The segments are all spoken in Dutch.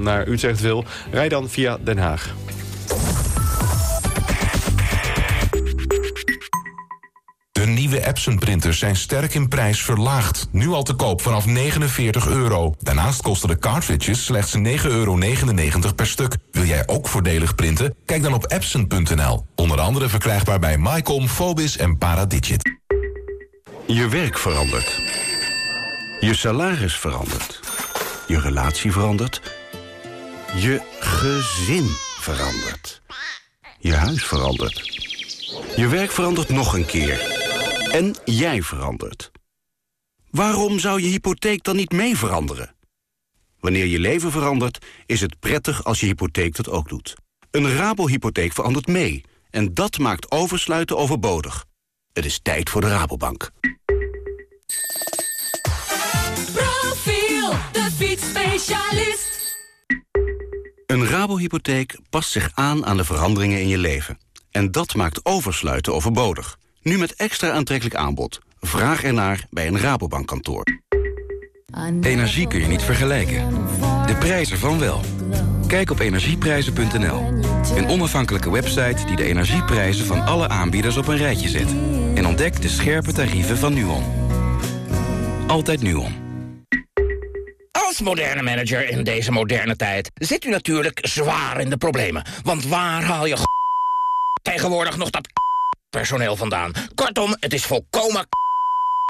Naar Utrecht wil, rij dan via Den Haag. De nieuwe Epson printers zijn sterk in prijs verlaagd. Nu al te koop vanaf 49 euro. Daarnaast kosten de cartridges slechts 9,99 euro per stuk. Wil jij ook voordelig printen? Kijk dan op epson.nl. Onder andere verkrijgbaar bij Mycom, Phobis en Paradigit. Je werk verandert. Je salaris verandert. Je relatie verandert. Je gezin verandert. Je huis verandert. Je werk verandert nog een keer. En jij verandert. Waarom zou je hypotheek dan niet mee veranderen? Wanneer je leven verandert, is het prettig als je hypotheek dat ook doet. Een Rabo-hypotheek verandert mee. En dat maakt oversluiten overbodig. Het is tijd voor de Rabobank. Profiel, de fietsspecialist. Een Rabo-hypotheek past zich aan aan de veranderingen in je leven. En dat maakt oversluiten overbodig. Nu met extra aantrekkelijk aanbod. Vraag ernaar bij een Rabobankkantoor. Energie kun je niet vergelijken. De prijzen van wel. Kijk op energieprijzen.nl. Een onafhankelijke website die de energieprijzen van alle aanbieders op een rijtje zet. En ontdek de scherpe tarieven van Nuon. Altijd Nuon. Als moderne manager in deze moderne tijd zit u natuurlijk zwaar in de problemen. Want waar haal je tegenwoordig nog dat personeel vandaan? Kortom, het is volkomen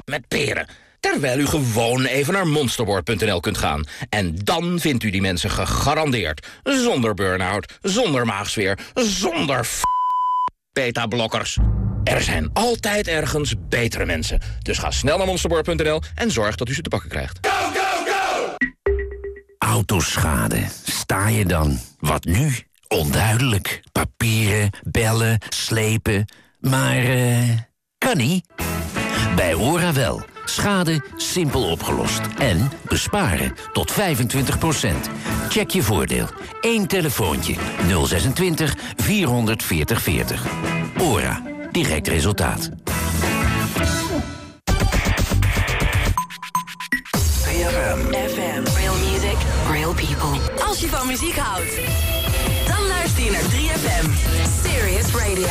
met peren. Terwijl u gewoon even naar monsterboard.nl kunt gaan. En dan vindt u die mensen gegarandeerd. Zonder burn-out, zonder maagsfeer, zonder beta-blokkers. Er zijn altijd ergens betere mensen. Dus ga snel naar monsterboard.nl en zorg dat u ze te pakken krijgt. Autoschade. Sta je dan? Wat nu? Onduidelijk. Papieren, bellen, slepen. Maar eh kan niet. Bij Ora wel. Schade simpel opgelost. En besparen tot 25% Check je voordeel. Eén telefoontje. 026 440 40. Ora. Direct resultaat. Je van muziek houdt, dan luister je naar 3FM. Serious Radio.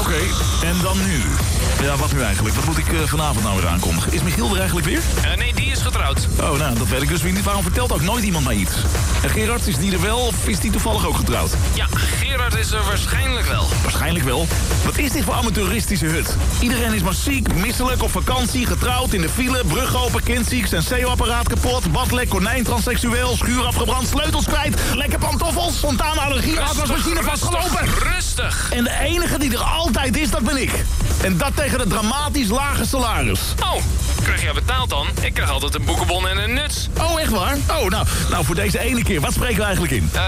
Oké, en dan nu. Ja, wat nu eigenlijk? Wat moet ik eh, vanavond nou weer aankondigen? Is Michiel er eigenlijk weer? nee, die is getrouwd. Oh, nou, dat weet ik dus weer niet. Waarom vertelt ook nooit iemand mij iets? En Gerard, is die er wel of is die toevallig ook getrouwd? Ja, Gerard is er waarschijnlijk wel. Waarschijnlijk wel. Wat is dit voor amateuristische hut? Iedereen is maar ziek, misselijk, op vakantie, getrouwd, in de file, brug open, kind ziek, senseo-apparaat kapot, badlek, konijn, transseksueel, schuur afgebrand, sleutels kwijt, lekke pantoffels, spontane allergie, afwasmachine vastgelopen. Rustig. En de enige die er altijd is, dat ben ik. En dat tegen een dramatisch lage salaris. Oh, krijg jij betaald dan? Ik krijg altijd een boekenbon en een nuts. Oh, echt waar? Oh, nou, nou voor deze ene keer. Wat spreken we eigenlijk in? Eh,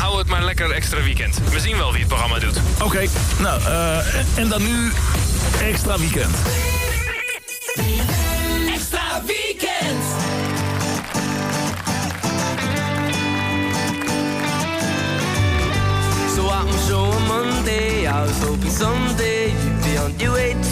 hou het maar lekker extra weekend. We zien wel wie het programma doet. Oké, nou, eh, en dan nu extra weekend. Extra weekend. So I'm Monday I was hoping someday you'd be on your way to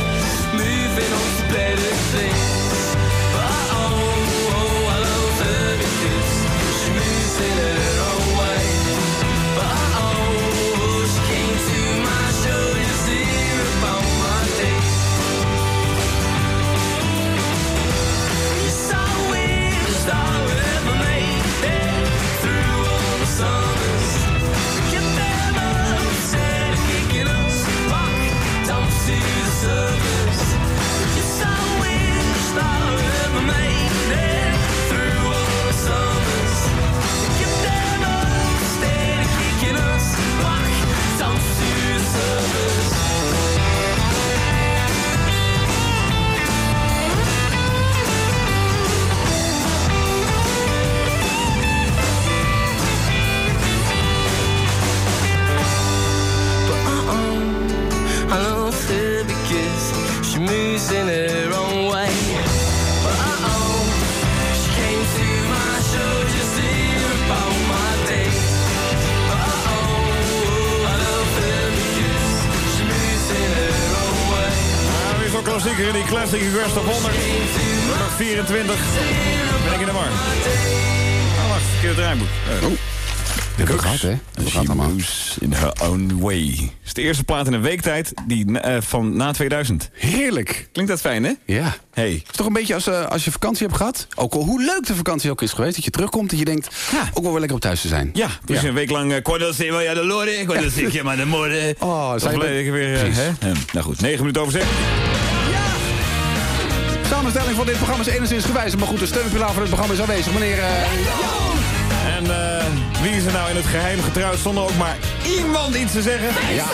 Moving on better things. Oh, oh, I love her because she moves in Request op 100. Nummer 24. Ben ik in de war. Oh, wacht, verkeerd draaiboek. Uh, oh. De Cooks. Gaat, hè? She moves in her own way. Het is de eerste plaat in een weektijd die, eh, van na 2000. Heerlijk. Klinkt dat fijn, hè? Ja. Hey. Het is toch een beetje als, eh, als je vakantie hebt gehad. Ook al hoe leuk de vakantie ook is geweest. Dat je terugkomt en je denkt, ook wel weer lekker op thuis te zijn. Ja, dus een week lang... Uh, Cuando se vaya de lore, cuando se llama de more. Oh, dat zijn we- weer... eh, Precies. hè? Eh, nou goed, 9 minuten over 6. Samenstelling van dit programma is enigszins gewijzigd. Maar goed, de steunpilaar van het programma is aanwezig. Meneer... eh, En eh, wie is er nou in het geheim getrouwd zonder ook maar iemand iets te zeggen? Ja.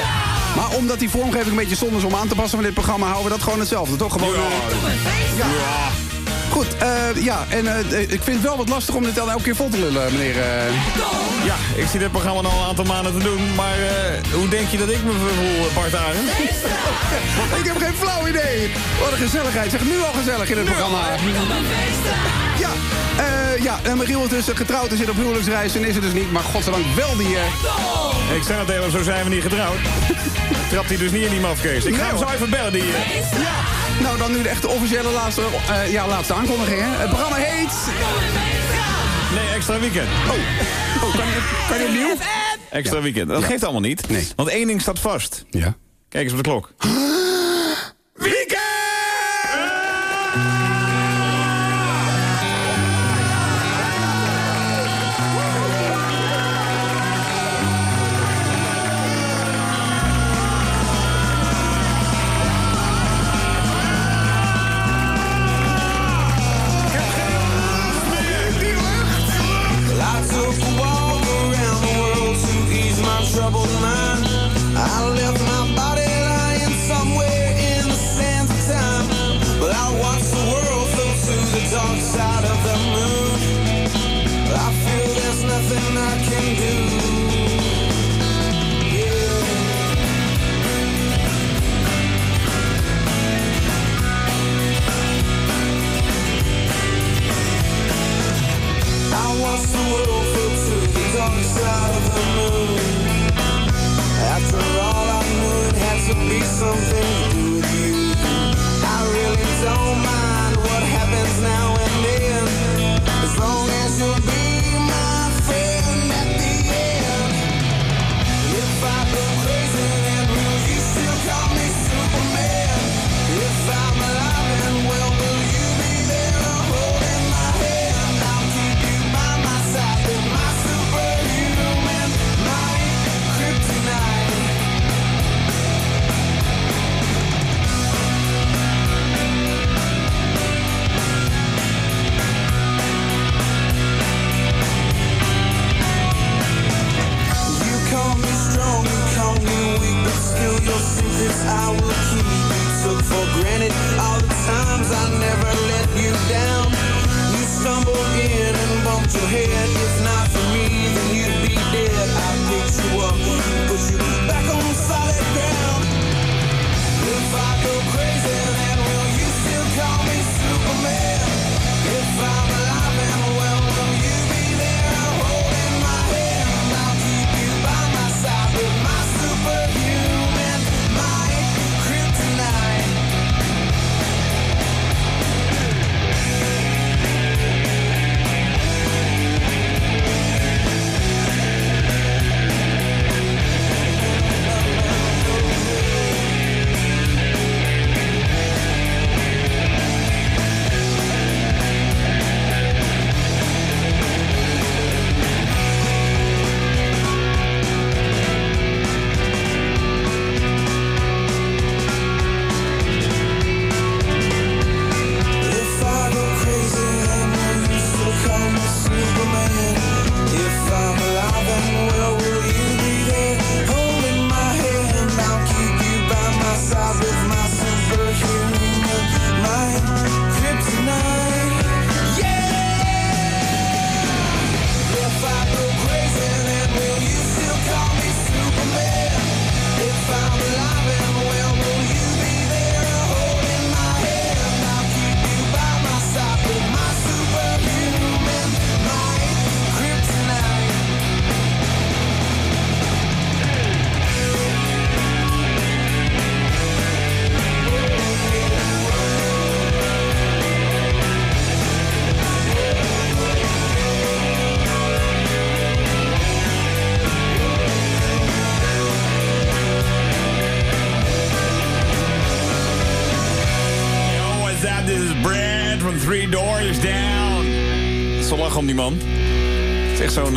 Maar omdat die vormgeving een beetje zonde is om aan te passen van dit programma... houden we dat gewoon hetzelfde, toch? Gewoon, eh, ja. Goed, eh, ja, en eh, ik vind het wel wat lastig om dit dan elke keer vol te lullen, meneer... eh. Ja, ik zie dit programma al een aantal maanden te doen, maar eh, hoe denk je dat ik me voel, eh, Bart Arend? Ik heb geen flauw idee. Wat een gezelligheid. Zeg, nu al gezellig in het programma. Ja, eh, ja, en Michiel is dus eh, getrouwd en zit op huwelijksreis en is er dus niet. Maar godzijdank wel die... eh, Ik zei het even, zo zijn we niet getrouwd. Trapt hij dus niet in die mafkees. Ik ga Nee, hem zo even bellen, die... eh, Ja, nou dan nu de echte officiële laatste, eh, ja, laatste aankondiging. Hè. Het programma heet... Nee, extra weekend. Oh, oh kan, je, kan je opnieuw? Extra weekend. Dat Ja. geeft allemaal niet. Nee. Want één ding staat vast. Ja. Kijk eens op de klok.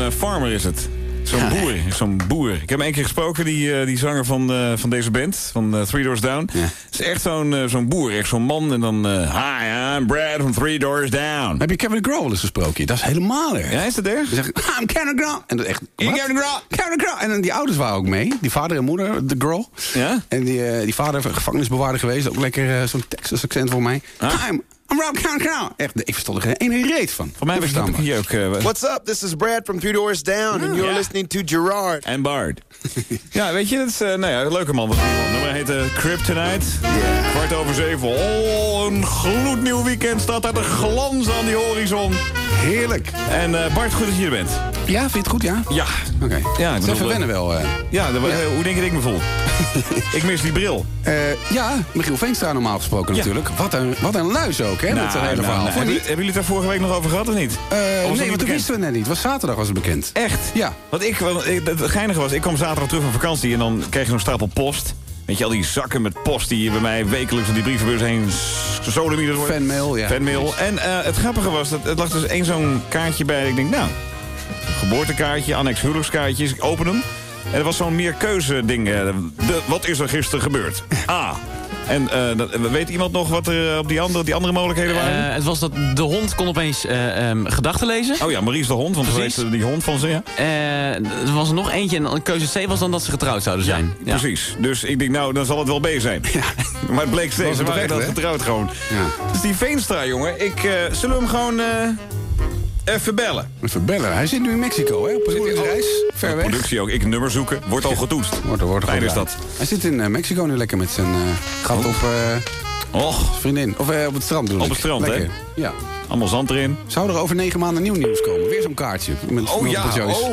Zo'n eh, farmer is het. Zo'n boer, zo'n boer. Ik heb hem één keer gesproken, die, eh, die zanger van, eh, van deze band, van Three Doors Down. Het is echt zo'n zo'n boer, echt zo'n man. En dan, hi, I'm Brad from Three Doors Down. Heb je Kevin Grohl eens gesproken? Dat is helemaal erg. Ja, is dat erg? Ze zeggen, I'm Kevin Grohl. En dat echt, Kevin? Grohl. Kevin Grohl. En dan die ouders waren ook mee. Die vader en moeder, de Grohl. Ja? En die, die vader gevangenisbewaarder geweest. Ook lekker zo'n Texas accent voor mij. I'm, I'm Rob. Echt, ik verstond er geen ene reet van. Voor mij was dat hier ook... eh, What's up? This is Brad from Three Doors Down, and you're listening to Gerard. En Bard. ja, weet je, dat is eh, nou ja, een leuke man. Nummer heet uh, Kryptonite. Kwart over zeven. Oh, een gloednieuw weekend staat daar te glanzen aan die horizon. Heerlijk. En eh, Bart, goed dat je er bent. Ja, vind je het goed, ja? Ja. Oké. Ja, ik even wennen wel. eh. Ja, dat- hoe denk je dat ik me voel? ik mis die bril. Eh, ja, Michiel Veenstra normaal gesproken Ja. natuurlijk. Wat een, wat een luis ook, hè, met dat hele verhaal. nou, je hebben, jullie het daar vorige week nog over gehad of niet? Of dat nee, want toen wisten we het net niet. Was zaterdag was het bekend. Echt? Ja. Want ik, want ik, het geinige was, ik kwam zaterdag terug van vakantie en dan kreeg je zo'n stapel post. Weet je, al die zakken met post die je bij mij wekelijks op die brievenbus heen sodemieters wordt. Fanmail, ja. Fanmail. En eh, het grappige was, dat het lag dus één zo'n kaartje bij. Ik denk, nou, geboortekaartje, annex huwelijkskaartjes. Ik open hem. En er was zo'n meerkeuze ding. eh, de, wat is er gisteren gebeurd? A. En eh, dat, weet iemand nog wat er eh, op die andere, die andere mogelijkheden waren? Eh, het was dat de hond kon opeens eh, ehm, gedachten lezen. oh ja, Maries de hond, want Precies. ze heet, die hond van ze. Ja. Eh, er was er nog eentje en keuze C was dan dat ze getrouwd zouden zijn. Ja. Precies. Dus ik denk, nou, dan zal het wel B zijn. Maar het bleek steeds, ze waren hè? getrouwd gewoon. Ja. Dus die Veenstra, jongen, ik, eh, zullen we hem gewoon eh, even bellen? Even bellen. Hij zit nu in Mexico, hè? Op een reis. Ver weg. Productie ook, ik nummer zoeken, wordt al getoetst. Wordt, wordt Fijn is dat. Hij zit in eh, Mexico nu lekker met zijn eh gat op eh, Och, vriendin. Of op het strand bedoel Op het strand, hè? Ja. allemaal zand erin. Zou er over negen maanden nieuw nieuws komen? Weer zo'n kaartje. Met Oh ja, oh,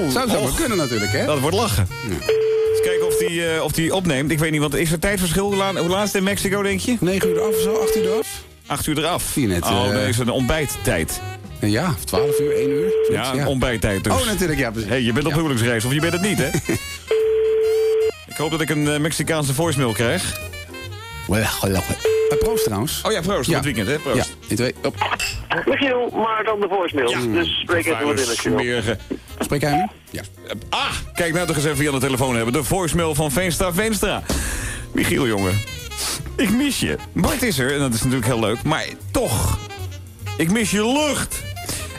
Zou zo maar och. kunnen natuurlijk, hè? Dat wordt lachen. Eens kijken of die, of die opneemt. Ik weet niet, want is er tijdverschil? Hoe laat, hoe laat is het in Mexico, denk je? 9 uur af of zo, 8 uur eraf? Acht uur eraf. Zie je net, Oh, nee, is een ontbijttijd. Ja, of 12 uur, 1 uur. zoiets, Ja, een ontbijttijd dus. Oh, natuurlijk, ja, precies. Hey, je bent op Ja. huwelijksreis, of je bent het niet, hè? ik hoop dat ik een eh, Mexicaanse voicemail krijg. Eh, proost trouwens. Oh ja, proost. Ja. Het weekend, hè? Proost. Ja, twee. Op. Michiel, maar dan de voicemail. Dus spreek even wat in als je wil. Smerige. Spreek jij nu? Ja. Ah, kijk nou toch eens even wie aan de telefoon hebben. De voicemail van Veenstra Veenstra. Michiel, jongen. Ik mis je. Bart is er, en dat is natuurlijk heel leuk. Maar toch, ik mis je lucht.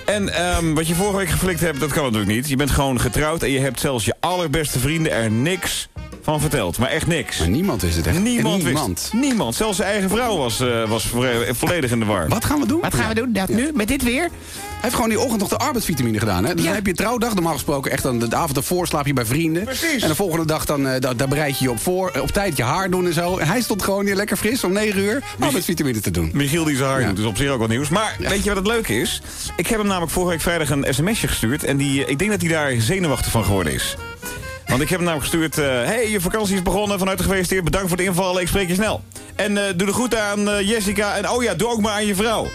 En ehm, wat je vorige week geflikt hebt, dat kan natuurlijk niet. Je bent gewoon getrouwd en je hebt zelfs je allerbeste vrienden er niks van verteld. Maar echt niks. Maar niemand is het echt. Niemand, niemand. wist. Niemand. Zelfs zijn eigen vrouw was, eh, was vo- volledig in de war. Wat gaan we doen? Wat gaan we doen? Dat nu? Met dit weer? Hij heeft gewoon die ochtend nog de arbeidsvitamine gedaan. Hè? Dus dan heb je trouwdag, normaal gesproken. Echt dan de avond ervoor slaap je bij vrienden. Precies. En de volgende dag dan, eh, da- daar bereid je je op voor. eh, Op tijd je haar doen en zo. En hij stond gewoon hier lekker fris om 9 uur arbeidsvitamine te doen. Michiel die zijn haar Ja. doet, dus op zich ook wat nieuws. Maar weet je wat het leuke is? Ik heb hem namelijk vorige week vrijdag een sms'je gestuurd... en die, ik denk dat hij daar zenuwachtig van geworden is. Want ik heb hem namelijk gestuurd... eh, hey, je vakantie is begonnen, vanuit geweest Bedankt voor de invallen, ik spreek je snel. En eh, doe de groet aan eh, Jessica en oh ja, doe ook maar aan je vrouw.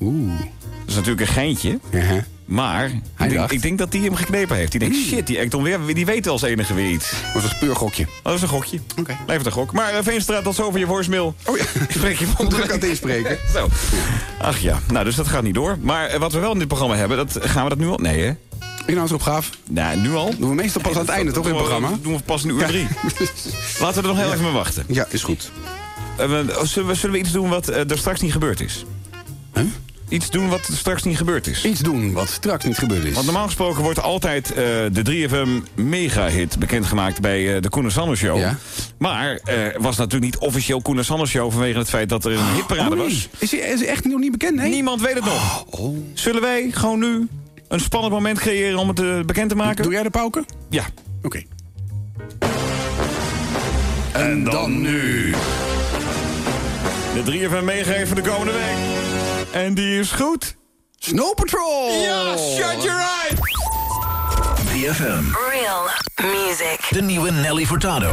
Oeh. Dat is natuurlijk een geintje. Ja. Maar ik denk, dacht. ik denk dat die hem geknepen heeft. Die denkt, shit, die Ekton weer, die weet als enige weer iets. Dat was een speurgokje. Oh, dat is een gokje. Oké. Blijf het een gok. Maar uh, Veenstra, tot zover je voicemail. Oh ja. Ik spreek je volgende Druk aan het inspreken. Zo. Ach ja, nou, dus dat gaat niet door. Maar wat we wel in dit programma hebben, dat, gaan we dat nu al? Nee, hè? Inhoudsopgave. Nou, nu al? Doen we meestal pas aan het einde, toch, in het programma? Dat doen we pas in uur drie. Laten we er nog heel even mee wachten. Ja, is goed. Eh, oh, zullen, we, iets doen wat eh, er straks niet gebeurd is? Huh? Iets doen wat er straks niet gebeurd is. Iets doen wat straks niet gebeurd is. Want normaal gesproken wordt altijd eh, de 3FM mega-hit bekendgemaakt bij de Koen en Sander Show. Ja. Maar er was natuurlijk niet officieel Koen en Sander Show vanwege het feit dat er een hitparade Oh, nee. was. Is hij, is hij echt nog niet bekend? Nee? Niemand weet het nog. Oh. Zullen wij gewoon nu een spannend moment creëren om het eh, bekend te maken? Doe jij de pauken? Ja. Oké. En dan nu. De 3FM meegeven voor de komende week. En die is goed. Snow Patrol! Ja, shut your eyes! 3FM. Real music. De nieuwe Nelly Furtado.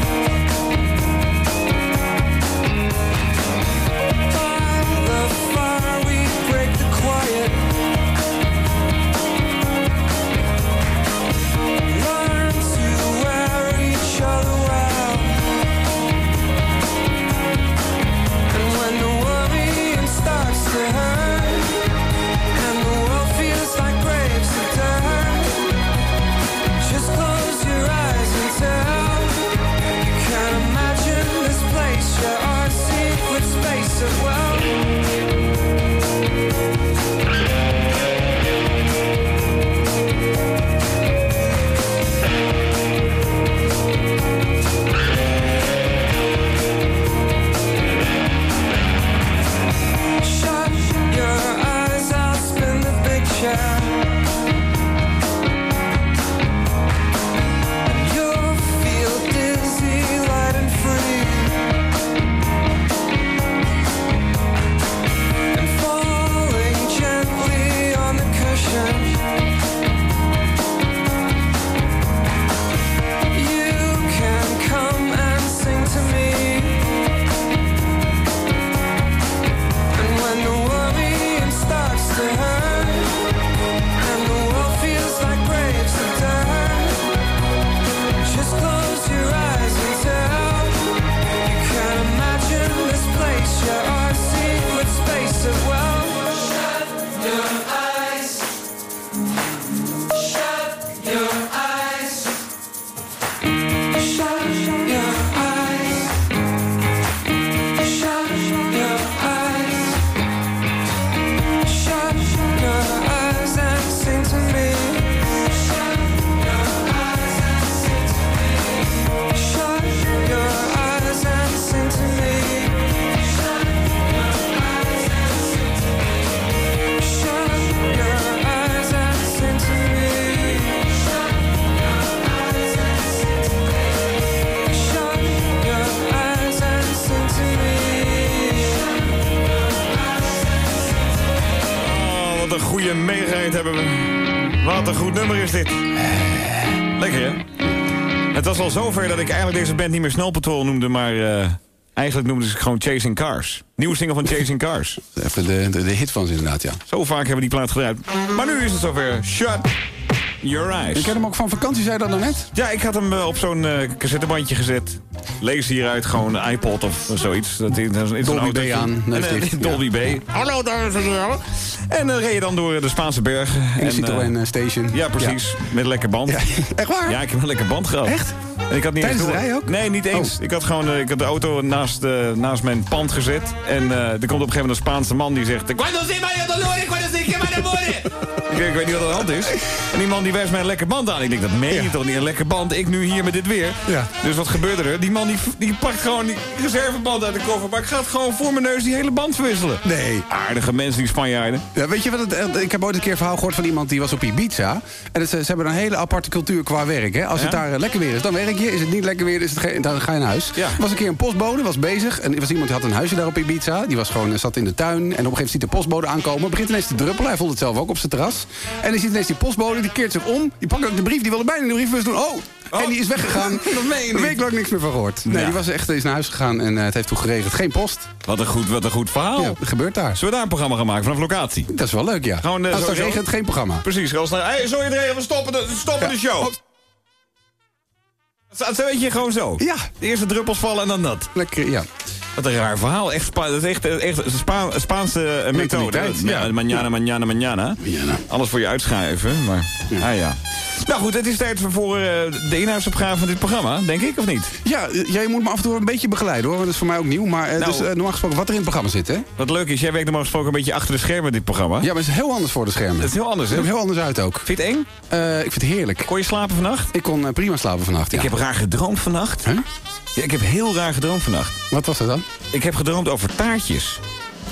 ik deze band niet meer Snow Patrol noemde... maar eh, eigenlijk noemde ze gewoon Chasing Cars. Nieuwe single van Chasing Cars. Even de, de, de hit van ze inderdaad, ja. Zo vaak hebben we die plaat gedraaid. Maar nu is het zover. Shut your eyes. Je kent hem ook van vakantie, zei je dat nou net? Ja, ik had hem eh, op zo'n eh, cassettebandje gezet. Lees hieruit gewoon een iPod of zoiets. Dat is, dat is Dolby een B aan, eh, Dolby B. Hallo, dames en heren. En dan reed je dan door de Spaanse bergen. In de En, Citroën eh, eh, Station. Ja, precies. Met een lekker band. Echt waar? Ja, ik heb een lekker band gehad. Echt? En ik had niet Tijdens eens ook? Nee, niet eens. Ik had gewoon eh, ik had de auto naast, eh, naast mijn pand gezet. En eh, er komt op een gegeven moment een Spaanse man die zegt... Cuando se vaya dolores, cuando de. Ik, ik weet niet wat er aan de hand is. En die man die wijst mij een lekker band aan. Ik denk, dat meen je toch niet? Een lekker band. Ik nu hier met dit weer. Ja. Dus wat gebeurde er? Die man die, die pakt gewoon die reserveband uit de koffer. Maar ik ga het gewoon voor mijn neus die hele band verwisselen. Nee. Aardige mensen, die Spanjaarden. Ja, weet je wat het, ik heb ooit een keer een verhaal gehoord van iemand die was op Ibiza. En het, ze, ze hebben een hele aparte cultuur qua werk. Hè? Als het daar eh, lekker weer is, dan werk je. Is het niet lekker weer, is het geen, dan ga je naar huis. Ja. Er was een keer een postbode, was bezig. En er was iemand die had een huisje daar op Ibiza. Die was gewoon, eh, zat in de tuin. En op een gegeven moment ziet de postbode aankomen. Begint ineens te Hij voelt het zelf ook op zijn terras. En hij ziet ineens die postbode, die keert zich om. Die pakt ook de brief, die wilde bijna in de briefbus doen. Oh! En die is weggegaan. Dat meen je Een week lang niks meer van gehoord. Nee, Ja. die was echt is naar huis gegaan en eh, het heeft toen geregeld. Geen post. Wat een goed, wat een goed verhaal. Ja, gebeurt daar. Zullen we daar een programma gaan maken vanaf locatie? Dat is wel leuk, ja. Gewoon, eh, Als het regent, geen programma. Precies. Als nou, hey, zo iedereen, we stoppen de, stoppen de show. Het zo weet je gewoon zo. Ja. De eerste druppels vallen en dan dat. Lekker, ja. Wat een raar verhaal. Echt, Spa dat is echt, echt Spa Spaanse eh, methode. Ja. Ja, manjana, manjana, manjana. Alles voor je uitschuiven, maar... Ah ja. Nou goed, het is tijd voor eh, de inhoudsopgave van dit programma, denk ik, of niet? Ja, eh, jij moet me af en toe een beetje begeleiden hoor. want Dat is voor mij ook nieuw. Maar Nou. dus, eh, normaal gesproken wat er in het programma zit, hè? Wat leuk is, jij werkt normaal gesproken een beetje achter de schermen, dit programma. Ja, maar het is heel anders voor de schermen. Dat is heel anders, Het hè? ziet er heel anders uit ook. Vind je het eng? Ik vind het heerlijk. Kon je slapen vannacht? Ik kon prima slapen vannacht, ja. Ik heb raar gedroomd vannacht. Huh? Ja, ik heb heel raar gedroomd vannacht. Wat was dat dan? Ik heb gedroomd over taartjes.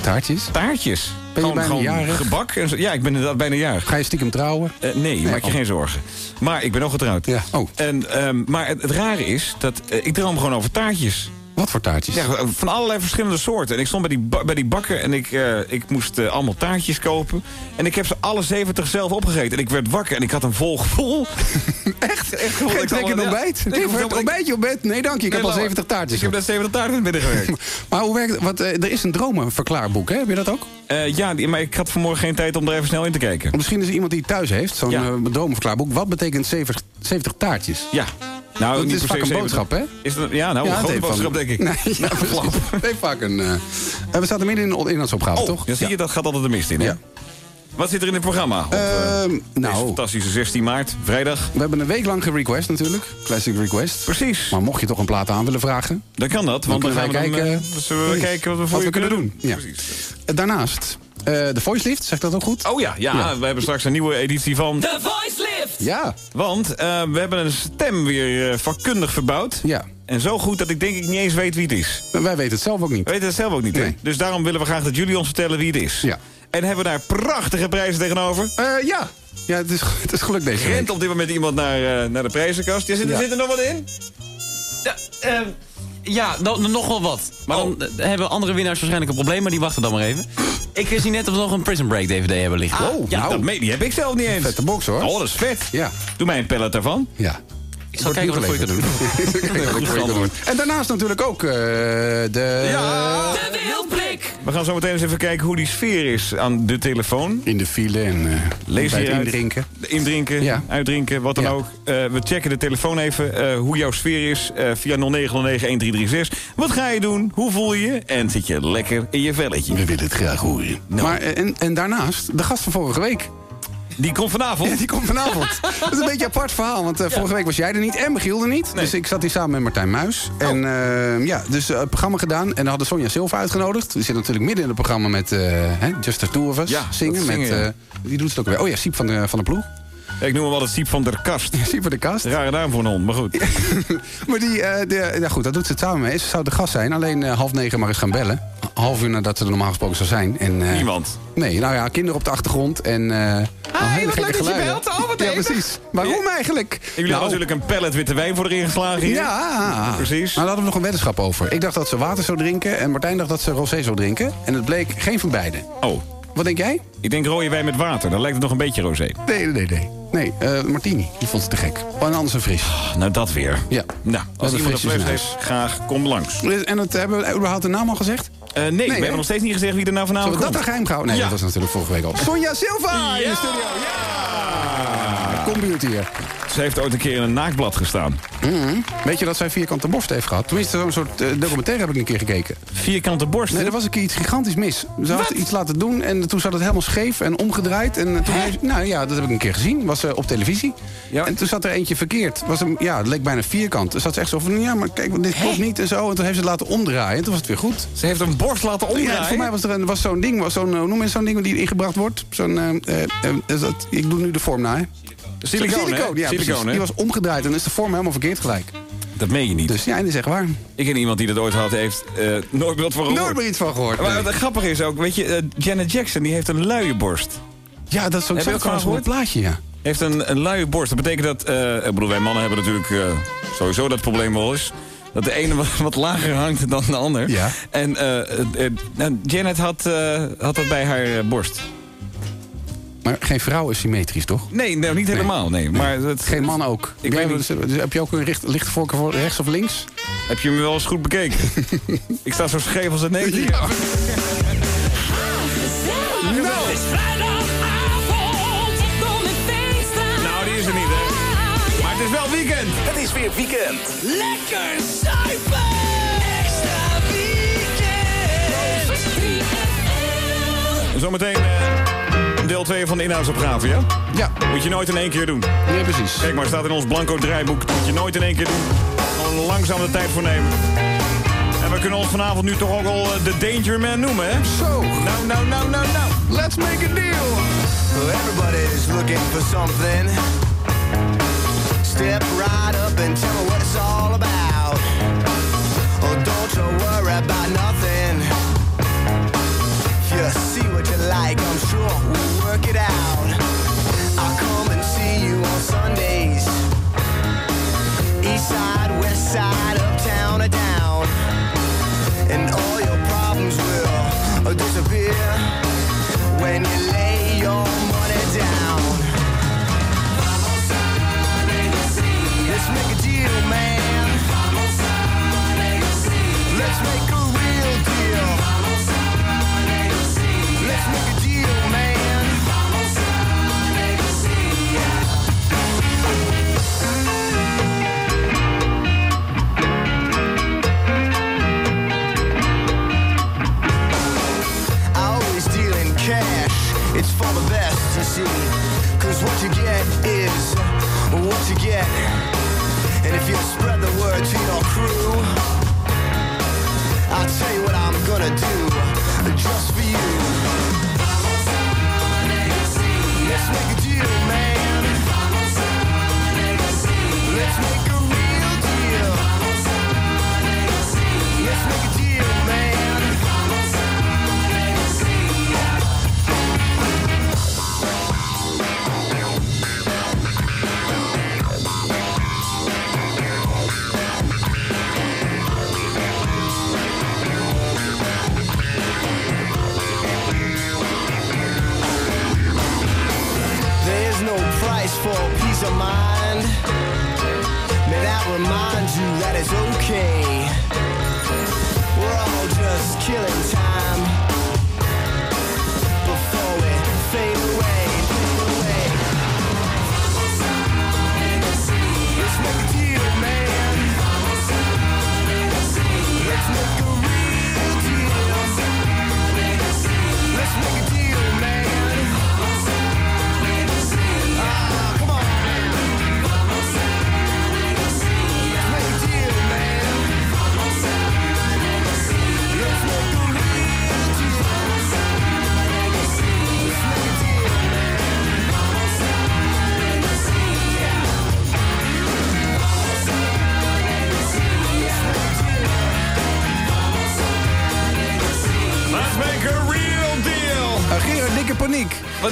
Taartjes? Taartjes. Ben je gewoon, bijna gewoon gebak. En zo. Ja, ik ben inderdaad bijna jarig. Ga je stiekem trouwen? Eh, nee, maak je oh. geen zorgen. Maar ik ben nog getrouwd. Ja. Oh, En, ehm, maar het, het rare is dat eh, ik droom gewoon over taartjes. Wat voor taartjes? Ja, van allerlei verschillende soorten. En ik stond bij die, bij die bakker en ik, eh, ik moest eh, allemaal taartjes kopen. En ik heb ze alle 70 zelf opgegeten. En ik werd wakker en ik had een vol gevoel. Echt? Echt Geen ik trek in ja. ontbijt? Nee, ik ontbijtje op bed? Nee, dank je. Ik heb al laat 70 taartjes. Ik heb net 70 taarten binnen gewerkt. Maar hoe werkt wat, eh, Er is een dromenverklaarboek, hè? Heb je dat ook? Ja, maar ik had vanmorgen geen tijd om er even snel in te kijken. Misschien is er iemand die thuis heeft, zo'n Ja. dromenverklaarboek. Wat betekent 70, 70 taartjes? Ja. Nou, Dat niet is per vaak se een 70. boodschap, hè? Is dat, ja, nou, een het grote boodschap, denk ik. Nee, ja, precies. heeft vaak een... eh, eh, we zaten midden in een inhoudsopgave, Oh, toch? ja, zie je, dat gaat altijd de mist in, hè? Ja. Wat zit er in het programma? Op, eh, Ehm, deze nou, fantastische 16 maart, vrijdag. we hebben een week lang gerequest natuurlijk. Classic request. Precies. Maar mocht je toch een plaat aan willen vragen... Dan kan dat, want dan, gaan wij we kijken, eh, we kijken wat we voor wat je we kunnen doen. Ja. Precies. Eh, Daarnaast, eh, de voice lift, zegt dat ook goed? Oh ja, ja, Ja. we hebben straks een nieuwe editie van... The Voice Lift. Ja, Want eh, we hebben een stem weer eh, vakkundig verbouwd. ja. En zo goed dat ik denk ik niet eens weet wie het is. Maar Wij weten het zelf ook niet. We weten het zelf ook niet? Nee. Dus daarom willen we graag dat jullie ons vertellen wie het is. Ja. En hebben we daar prachtige prijzen tegenover? Eh, ja. Ja, het is, het is geluk deze Rent week. op dit moment iemand naar, eh, naar de prijzenkast. Ja, zit, er Ja. zit er nog wat in? Ja, ehm, ja dan, nog wel wat. Maar dan eh, hebben andere winnaars waarschijnlijk een probleem, maar die wachten dan maar even. Ik zie net of we nog een Prison Break DVD hebben liggen. Oh, ja, dat mee, die heb ik zelf niet eens. Vette box hoor. Oh, dat is vet. Ja. Doe mij een pallet daarvan. Ja. Ik zal kijken wat ik voor je kan doen. Goed verantwoord. En daarnaast natuurlijk ook eh, de... Ja. De. We gaan zo meteen eens even kijken hoe die sfeer is aan de telefoon. In de file en eh Lees bij het indrinken. Indrinken, Ja. uitdrinken, wat dan Ja. ook. Eh, we checken de telefoon even eh, hoe jouw sfeer is via 0909-1336. Wat ga je doen? Hoe voel je je? En zit je lekker in je velletje? We willen het graag horen. Nou. Maar, en, en daarnaast, de gast van vorige week. Die komt vanavond. Ja, die komt vanavond. dat is een beetje een apart verhaal, want eh, vorige week was jij er niet en Michiel er niet. Dus ik zat hier samen met Martijn Muis. Oh. En eh, ja, dus eh, het programma gedaan. En dan hadden Sonja Silva uitgenodigd. Die zit natuurlijk midden in het programma met eh, hè, Just the Two of Us. Ja, zingen. met, wie doet het ook weer? Oh ja, Siep van de, van de ploeg. Ik noem hem wel het Siep van der Kast. Siep van de kast. Rare naam voor een hond, maar goed. Maar die, eh, de, ja goed, daar doet ze het samen mee. Ze zou de gast zijn, alleen eh, half negen maar eens gaan bellen. Half uur nadat ze er normaal gesproken zou zijn. En, eh, Niemand. Nee, nou ja, kinderen op de achtergrond en... eh al hele gekke leuk dat je geluiden. belt. Oh, wat Ja, precies. Waarom eigenlijk? En jullie Nou, hadden natuurlijk een pallet witte wijn voor erin geslagen hier. Ja, Precies. Maar daar hadden we nog een weddenschap over. Ik dacht dat ze water zou drinken en Martijn dacht dat ze rosé zou drinken. En het bleek geen van beide. Oh, Wat denk jij? ik denk rode wijn met water. Dan lijkt het nog een beetje rosé. Nee, nee, nee. Nee, eh, Martini. Die vond het te gek. En anders een fris. Nou, dat weer. Ja. Nou, als een iemand een fris nice. heeft, graag kom langs. En het, hebben we überhaupt de naam al gezegd? Eh, nee, we hè? hebben nog steeds niet gezegd wie er nou vanavond we dat komt. een geheim houden? Nee, Ja. dat was natuurlijk vorige week al. Sonja Silva in Ja. de studio. Ja! Kom buurt hier. Ze heeft ooit een keer in een naakblad gestaan. Mhm. Weet je dat zij vierkante borst heeft gehad? Tenminste, zo'n soort eh, documentaire heb ik een keer gekeken. Vierkante borst. Nee, er was een keer iets gigantisch mis. Ze had iets laten doen en toen zat het helemaal scheef en omgedraaid. En toen heeft, nou ja, dat heb ik een keer gezien. Was eh, op televisie. Ja. En toen zat er eentje verkeerd. Was hem, ja, het leek bijna vierkant. Toen zat ze echt zo van, ja, maar kijk, dit klopt niet en zo. En toen heeft ze het laten omdraaien. En toen was het weer goed. Ze heeft een borst laten omdraaien. Ja, voor mij was er een, was zo'n ding, was zo'n, eh, noem je zo'n ding die ingebracht wordt? Zo'n, ik doe nu de vorm na, hè? Silicoon, ja, Silicoon? Die was omgedraaid en is de vorm helemaal verkeerd gelijk. Dat meen je niet. Dus ja, en die zeggen waar. Ik ken iemand die dat ooit had, heeft eh, nooit meer wat van gehoord. Nooit meer iets van gehoord. Maar nee. het grappige is ook, weet je, eh, Janet Jackson die heeft een luie borst. Ja, dat is ook zo'n gehoord? plaatje, ja. Heeft een, een luie borst. Dat betekent dat, eh, ik bedoel, wij mannen hebben natuurlijk sowieso dat probleem wel eens. Dat de ene wat, wat lager hangt dan de ander. Ja. En Janet had, had dat bij haar borst. Maar geen vrouw is symmetrisch, toch? Nee, nou, niet helemaal, nee. Maar het, Geen man ook. Ik weet niet. dus heb je ook een richt, lichte voorkeur voor rechts of links? heb je me wel eens goed bekeken? ik sta zo scheef als een negen. Het is vrijdagavond. Kom in feesten. Nou, die is er niet, hè. Maar het is wel weekend. Het is weer weekend. Lekker zuipen. Extra weekend. Zometeen eh, deel 2 van de inhoudsopgave, ja? Ja. Moet je nooit in één keer doen. Nee, precies. Kijk maar, staat in ons blanco draaiboek. Dat moet je nooit in één keer doen. Gewoon langzaam de tijd voor nemen. En we kunnen ons vanavond nu toch ook al eh, de Danger Man noemen, hè? Zo. Nou, nou, nou, nou, nou. Let's make a deal. Well, everybody's looking for something. Step right up and tell me what it's all about. Oh, don't you worry about nothing. Like, I'm sure we'll work it out.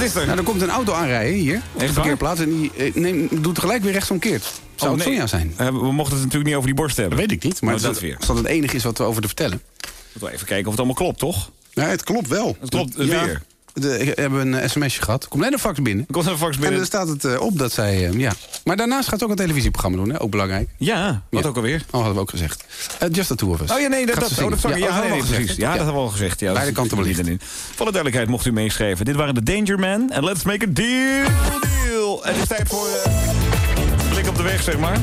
Is er? Nou, er komt een auto aanrijden hier. Op de waar? parkeerplaats. En die eh, neemt, doet gelijk weer rechtsomkeert. Zou Oh, het nee. Sonja zijn? Eh, we mochten het natuurlijk niet over die borst hebben. Dat weet ik niet. Maar het dat weer. als dat het enige is wat we over te vertellen. Moeten we even kijken of het allemaal klopt, toch? Ja, het klopt wel. Het klopt Ja, weer. De, we hebben een sms'je gehad. Komt net een fax binnen. Er komt een fax En binnen. dan staat het eh, op dat zij... eh, ja. Maar daarnaast gaat ze ook een televisieprogramma doen. Hè? Ook belangrijk. Ja, wat ook alweer? Oh, hadden we ook gezegd. Eh, Just the two of us. Oh ja, nee, dat, dat, oh, dat. Ja, nee, dat nee, precies. ja, dat hebben we al gezegd. Ja, Beide kanten niet in. Volle duidelijkheid mocht u meeschrijven. Dit waren de Danger Man en Let's Make a Deal Deal. Het is tijd voor eh, een blik op de weg, zeg maar.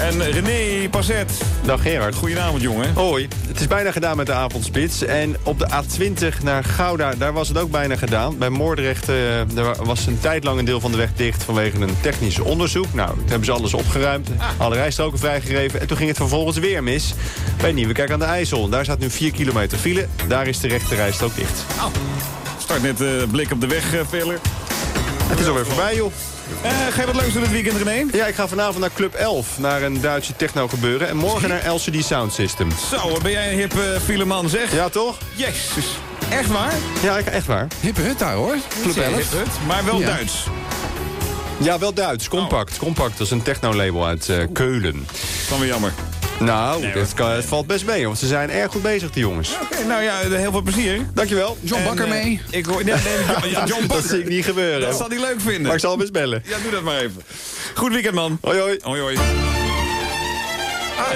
En René Pazet. Dag Gerard. Goedenavond, jongen. Hoi. Het is bijna gedaan met de avondspits. En op de A20 naar Gouda, daar was het ook bijna gedaan. Bij Moordrecht daar was een tijd lang een deel van de weg dicht vanwege een technisch onderzoek. Nou, toen hebben ze alles opgeruimd, alle rijstroken vrijgegeven. En toen ging het vervolgens weer mis bij Nieuwekerk aan de IJssel. Daar staat nu 4 kilometer file. Daar is de rechte rijstrook dicht. Start net eh, blik op de weg, Veler. Het is alweer voorbij, joh. Eh, ga je wat leuks doen dit weekend, René? Ja, ik ga vanavond naar Club 11, naar een Duitse techno gebeuren. En morgen naar LCD Sound System. Zo, ben jij een hip uh, fileman, zeg. Ja, toch? Jezus. Echt waar? Ja, ik- echt waar. Hippe hut daar, hoor. Club Zeg, 11. hip hut, Maar wel Ja. Duits. Ja, wel Duits. Compact. Compact, dat is een techno-label uit eh, Keulen. Van weer jammer. Nou, Nee, dit kan, het valt best mee, want ze zijn erg goed bezig, die jongens. Oké, nou ja, heel veel plezier. Dankjewel. John En, Bakker eh, mee. Ik hoor, nee, nee, ja, John Dat Bakker. zie ik niet gebeuren. Dat zal hij leuk vinden. Maar ik zal hem eens bellen. Ja, doe dat maar even. Goed weekend, man. Hoi, hoi. Hoi, hoi.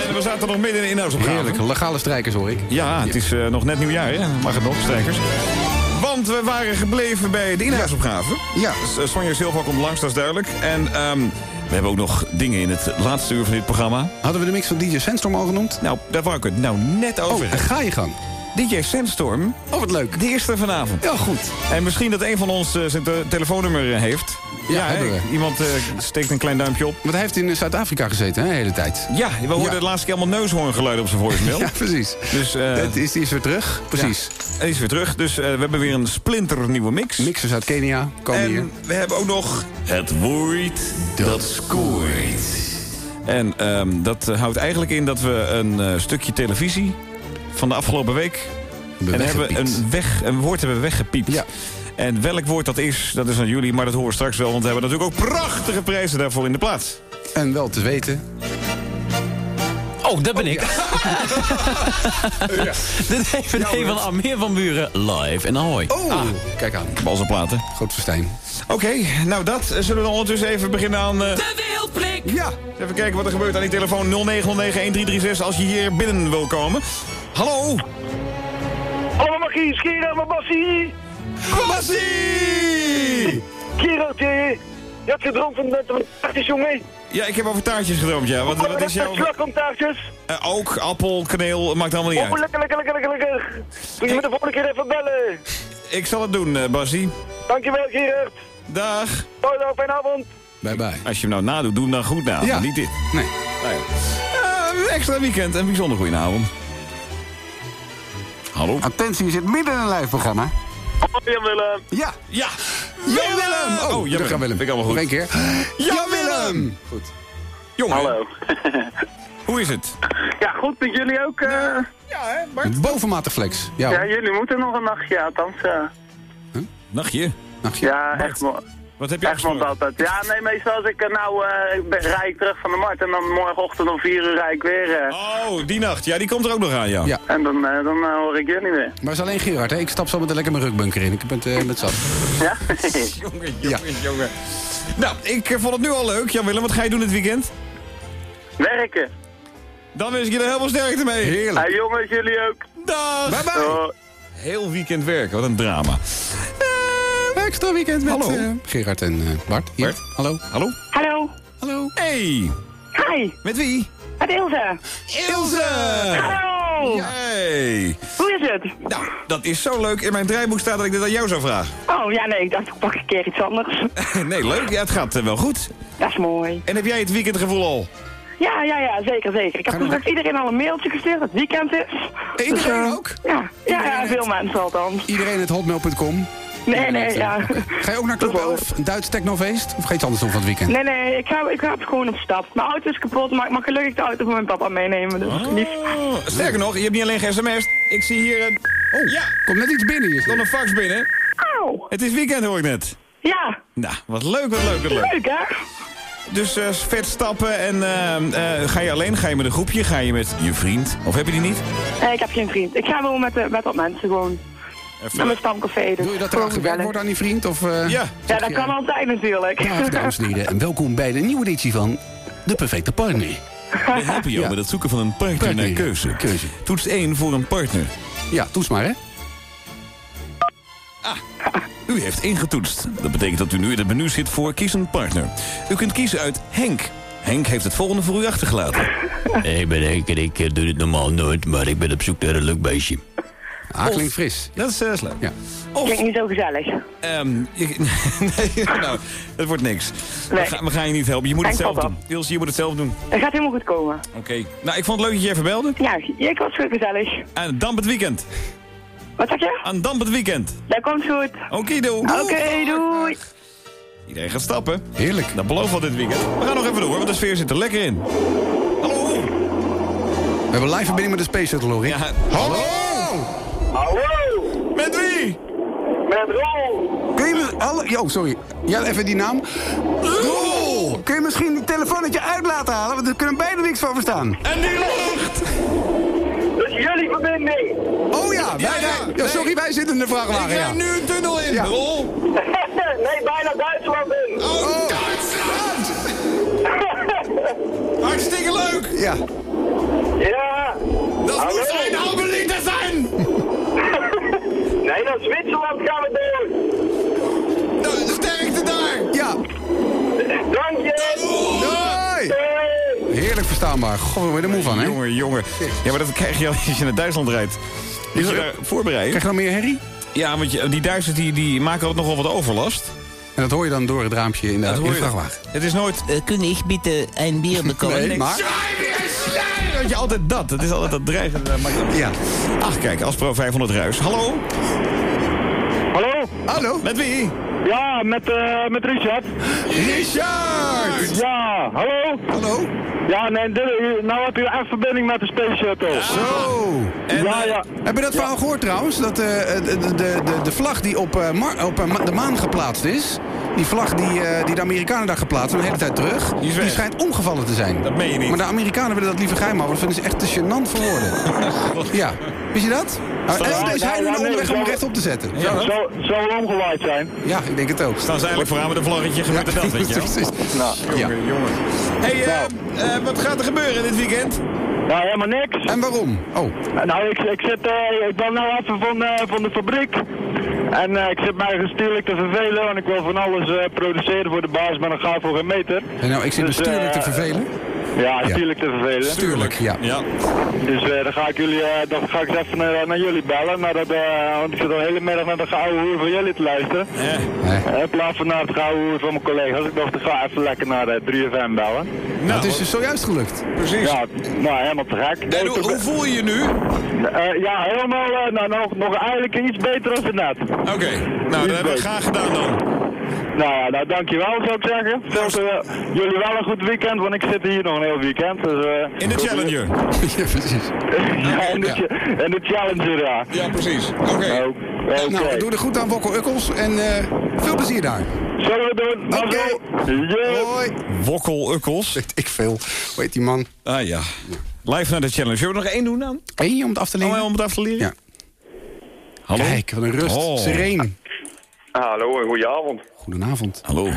En we zaten nog midden in de inhoudsopgave. Heerlijk. Legale strijkers, hoor ik. Ja, het is eh, nog net nieuwjaar, hè? Mag het nog, strijkers? Want we waren gebleven bij de inhoudsopgave. Ja. Dus, uh, Sonja Silva komt langs, dat is duidelijk. En ehm, we hebben ook nog dingen in het laatste uur van dit programma. Hadden we de mix van DJ Sandstorm al genoemd? Nou, daar wou ik het nou net over Oh, ga je gang. DJ Sandstorm, Oh, wat leuk. is er vanavond. Ja, goed. En misschien dat een van ons eh, zijn te- telefoonnummer eh, heeft. Ja, hè, hebben we. Iemand eh, steekt een klein duimpje op. Want hij heeft in Zuid-Afrika gezeten, hè, de hele tijd. Ja, we hoorden Ja. de laatste keer allemaal neushoorngeluiden op zijn voicemail. Ja, precies. Dus eh, Het is, die is weer terug. Precies. hij is weer terug. Dus eh, we hebben weer een splinternieuwe mix. Mixers uit Kenia komen hier. En we hebben ook nog het woord dat scoort. En ehm, dat houdt eigenlijk in dat we een eh, stukje televisie van de afgelopen week... Hebben en hebben een, weg, een woord hebben we weggepiept. Ja. En welk woord dat is, dat is aan jullie, maar dat horen we straks wel. Want we hebben natuurlijk ook prachtige prijzen daarvoor in de plaats. En wel te weten. Oh, dat ben ik. De DVD van Ameer van Buren live en ahoy. Oh, kijk aan. Balse platen. Goed verstijn. Oké, nou dat. Zullen we ondertussen even beginnen aan... eh, De Wildblik. Ja. Even kijken wat er gebeurt aan die telefoon 0909-1336 als je hier binnen wil komen. Hallo? Hallo Magie, Schera, mijn Bassie. Bassie! Gerardje, je hebt gedronken met een taartjes, jongen. Ja, ik heb over taartjes gedroomd, ja. Wat, wat is jouw... Slagroomtaartjes. Eh, ook, appel, kaneel, maakt allemaal niet Oh, uit. lekker, lekker, lekker, lekker, lekker. Doe je me de volgende keer even bellen. Ik zal het doen, eh Bassie. Dankjewel, Gerard. Dag. Hoi, hoi, fijne avond. Bye bye. Als je hem nou nadoet, doe hem dan goed na. Ja. Niet dit. Nee. Nou ja. Eh, een extra weekend, een bijzonder goede avond. Hallo? Attentie, je zit midden in een live programma. Hoi, Jan Willem. Ja. Ja! Jan Willem! Oh, Jan daar gaan Willem. Willem. Ik allemaal goed. Nog één keer. Jan Willem! Goed. Jongen, Hallo. hoe is het? Ja, goed met jullie ook. eh? Ja, hè, Bart? Bovenmatig flex. Ja, Ja, jullie moeten nog een nachtje, althans. eh. Nachtje. Nachtje. ja, Bart, echt mo- Wat heb je Egmond afgesproken? altijd. Ja, nee, meestal als ik eh, nou eh, ben, rij ik terug van de markt en dan morgenochtend om 4 uur rijd ik weer. eh, Oh, die nacht. Ja, die komt er ook nog aan, ja. Ja. En dan, eh, dan hoor ik jullie weer. Maar het is alleen Gerard, hè? Ik stap zo met een lekker mijn rugbunker in. Ik ben eh, met zat. Ja? Jongen, jongen, jongen. Nou, ik vond het nu al leuk. Jan-Willem, wat ga je doen dit weekend? Werken. Dan wens ik je er heel veel sterkte mee. Heerlijk. Hey, jongens, jullie ook. Dag. Bye bye. Doei. Heel weekend werken, wat een drama. Extra weekend met Hallo. eh, Gerard en eh, Bart. Hier. Bart. Hallo. Hallo? Hallo. Hallo. Hey, Hi. met wie? Het Ilse. Ilse! Hallo. Hey. Hoe is het? Nou, dat is zo leuk. In mijn draaiboek staat dat ik dit aan jou zou vragen. Oh, ja, nee, ik dacht, ik pak een keer iets anders. nee, leuk. Ja, het gaat eh, wel goed. Dat is mooi. En heb jij het weekendgevoel al? Ja, ja, ja, zeker, zeker. Ik heb toen straks iedereen al een mailtje gestuurd dat het weekend is. Iedereen Dus, ook? Ja, ja, ja, veel mensen althans. Iedereen het hotmail.com. Nee, nee, ja. Ga je ook naar Club 11, een Duits technofeest? Of ga je iets anders doen van het weekend? Nee, nee, ik ga, ik ga gewoon op stap. Mijn auto is kapot, maar ik mag gelukkig de auto van mijn papa meenemen. Dus lief. Oh, sterker nog, je hebt niet alleen gsm's. Ik zie hier een... Oh, ja. komt net iets binnen hier. Komt een fax binnen. Auw. Het is weekend, hoor ik net. Ja. Nou, wat leuk, wat leuk, wat leuk. Leuk, hè? Dus eh, vet stappen en eh, eh, ga je alleen? Ga je met een groepje? Ga je met je vriend? Of heb je die niet? Nee, ik heb geen vriend. Ik ga wel met, eh, met wat mensen gewoon. Naar mijn stamcafé. Dus Doe je dat er aan gewerkt wordt aan die vriend? Of, eh, Ja. Ja, dat kan altijd natuurlijk. Dag, dames en heren. En welkom bij de nieuwe editie van De Perfecte Partner. We helpen jou Ja. met het zoeken van een partner naar keuze. Keuze. Toets 1 voor een partner. Ja, toets maar, hè? U heeft ingetoetst. Dat betekent dat u nu in het menu zit voor kies een partner. U kunt kiezen uit Henk. Henk heeft het volgende voor u achtergelaten. Ik ben Henk en ik eh, doe dit normaal nooit, maar ik ben op zoek naar een leuk beestje. Ah, klinkt fris. Dat is uh, leuk. Ja. Klinkt niet zo gezellig. Ehm, je- nee, nou, het wordt niks. Nee. We, gaan, we gaan je niet helpen. Je moet het zelf doen. Ilse, je moet het zelf doen. Het gaat helemaal goed komen. Oké. Nou, ik vond het leuk dat je even belde. Ja, ik was goed gezellig. En damp het weekend. Wat zeg je? Aan damp het weekend. Dat komt goed. Oké, doe. Oké, doei. Iedereen gaat stappen. Heerlijk. Dat belooft wel dit weekend. We gaan nog even door, want de sfeer zit er lekker in. Hallo. We hebben live verbinding met de Space Shuttle, hoor. Ja. Hallo! Hallo. Met wie? Met Rol. Kun je. Hallo? Oh, sorry. Ja, even die naam. Roel! Kun je misschien die telefoontje uit laten halen? Want we kunnen beide niks van verstaan. En die lucht! Dat is jullie verbinding. Oh ja, wij, wij- ja, sorry, wij zitten in de Ik vrachtwagen, ja. ga nu een tunnel in. Rol. nee, bijna Duitsland in. Oh, Duitsland! Hartstikke leuk. Ja. Ja. Dat Hallo. moet zijn. Nee, naar Zwitserland gaan we door. Nou, de sterkte daar. Ja. Dank je. Doei! Doei. Heerlijk verstaanbaar. Goh, we worden er moe van, hè? Jongen, jongen. Ja, maar dat krijg je als je naar Duitsland rijdt. Is je daar voorbereid? Krijg je dan meer herrie? Ja, want je, die Duitsers die, die maken altijd nogal wat overlast. En dat hoor je dan door het raampje in de, Dat in de je. vrachtwagen. Het is nooit... kun ik bitte een bier bekomen? Nee, maar... Dat je altijd dat. Het is altijd dat dreigende. maar- Ja. Ach, kijk, Aspro 500 ruis. Hallo? Hallo. Met wie? Ja, met, eh, met Richard. Richard! Ja, hallo. Hallo? Ja, nee, dit, nou heb je echt verbinding met de Space Shuttle. Zo. En, Ja, eh, ja. Heb je dat verhaal gehoord trouwens? Dat eh, de, de, de, de, vlag die op, eh, Mar- op de maan geplaatst is... die vlag die, eh, die de Amerikanen daar geplaatst hebben, een hele tijd terug... Die schijnt omgevallen te zijn. Dat meen je niet. Maar de Amerikanen willen dat liever geheim houden. Dat vinden ze echt te gênant voor woorden. ja. Wist je dat? Nou, en Ja, is hij nu ja, nog nee, onderweg om rechtop te zetten? Ja, Ja, hoor. Zo, zo omgewaaid zijn. ja, ik denk het ook. Staan ze eigenlijk vooraan met een vlaggetje gebeurt dat, weet je wel? Precies. Nou, Ja. Jongen, jongen. hey, eh, eh, wat gaat er gebeuren dit weekend? nou helemaal niks. En waarom? Oh, Nou, ik, ik, zit, eh, ik ben nou even van, eh, van de fabriek. En eh, ik zit mij gestuurlijk te vervelen, want ik wil van alles eh, produceren voor de baas, maar dan ga ik voor geen meter. en nou, ik zit Dus, bestuurlijk te vervelen. Ja, stuurlijk te vervelen. Stuurlijk, ja. Ja. Dus eh, dan ga ik jullie, eh, dan ga ik eens even naar, naar jullie bellen. Naar dat, eh, want ik zit al de hele middag naar de gouden hoer van jullie te luisteren. Eh, Eh, In plaats van naar het gouden hoer van mijn collega's. Ik dacht, ik ga even lekker naar eh, 3FM bellen. nou, het is dus zojuist gelukt. precies. Ja, nou helemaal te gek. En hoe, hoe voel je je nu? Eh, ja, helemaal, eh, nou, nog, nog eigenlijk iets beter dan net. Oké, nou, dat hebben we graag gedaan dan. Nou ja, nou dankjewel zou ik zeggen. Dus, eh, jullie wel een goed weekend, want ik zit hier nog een heel weekend. Dus, eh, In de Challenger. ja, precies. ja, in de, cha- in de Challenger, ja. Ja, precies. Oké. Oh, Oké. Nou, doe er goed aan Wokkel Ukkels en eh, veel plezier daar. Zullen we doen? Oké. Hoi. Wokkel Ukkels. Weet ik veel. Hoe heet die man? Ah ja. Live naar de Challenger. Zullen we er nog één doen dan? Hé, om het af te leren. Oh, om het af te leren? Ja. Hallo? Kijk, wat een rust. Oh. Sereen. Hallo, goedenavond. Goedenavond. Hallo.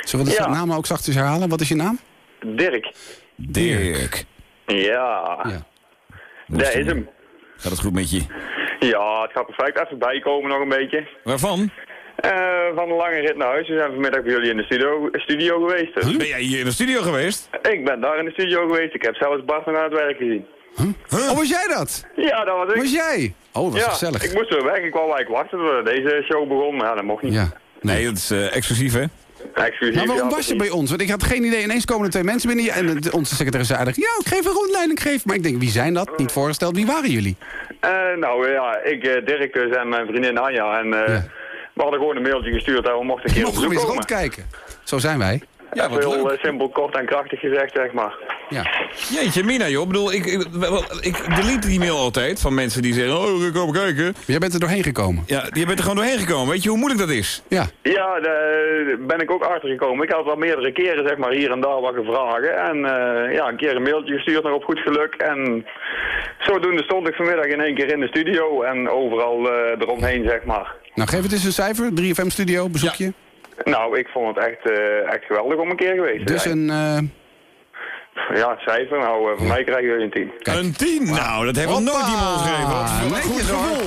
Zullen we de Ja. naam ook zachtjes herhalen? Wat is je naam? Dirk. Dirk. Ja. Daar is hem. Gaat het goed met je? Ja, het gaat perfect. Even bijkomen nog een beetje. Waarvan? Eh, van een lange rit naar huis. We zijn vanmiddag bij jullie in de studio, studio geweest. Dus. Ben jij hier in de studio geweest? Ik ben daar in de studio geweest. Ik heb zelfs Bart nog aan het werk gezien. Oh, was jij dat? Ja, dat was ik. Was jij? Oh, was ja, gezellig. ik moest er weg. Ik wou eigenlijk wachten tot deze show begon. Maar ja, dat mocht niet. Ja. Nee, dat is eh, exclusief, hè? Exclusief. Maar waarom ja, was je bij ons? Want ik had geen idee. Ineens komen er twee mensen binnen. En onze secretaris zei eigenlijk... Ja, ik geef een rondleiding. Geef. Maar ik denk, wie zijn dat? Niet voorgesteld. Wie waren jullie? Eh, nou ja, ik, eh, Dirk dus en mijn vriendin Anja. En eh, we hadden gewoon een mailtje gestuurd en we mochten een keer op bezoek eens komen. rondkijken? Zo zijn wij. Ja, Even heel simpel, kort en krachtig gezegd, zeg maar. Ja. Jeetje, Mina, joh. Ik bedoel, ik, ik, ik delete die mail altijd van mensen die zeggen... Oh, ik komen kijken. Jij bent er doorheen gekomen. Ja, je bent er gewoon doorheen gekomen. Weet je hoe moeilijk dat is? Ja. Ja, daar ben ik ook achter gekomen. Ik had wel meerdere keren zeg maar, hier en daar wat gevraagd. En eh, ja, een keer een mailtje gestuurd nog op goed geluk. En zodoende stond ik vanmiddag in één keer in de studio en overal eh, eromheen, zeg maar. Nou, geef het eens een cijfer. 3FM Studio, bezoekje. Nou, ik vond het echt, eh, echt geweldig om een keer geweest te Dus zijn. een... Ja, cijfer. Nou, eh, voor mij krijgen jullie een 10. Een 10? Nou, dat hebben we nog nooit iemand. Wat een goed gevoel.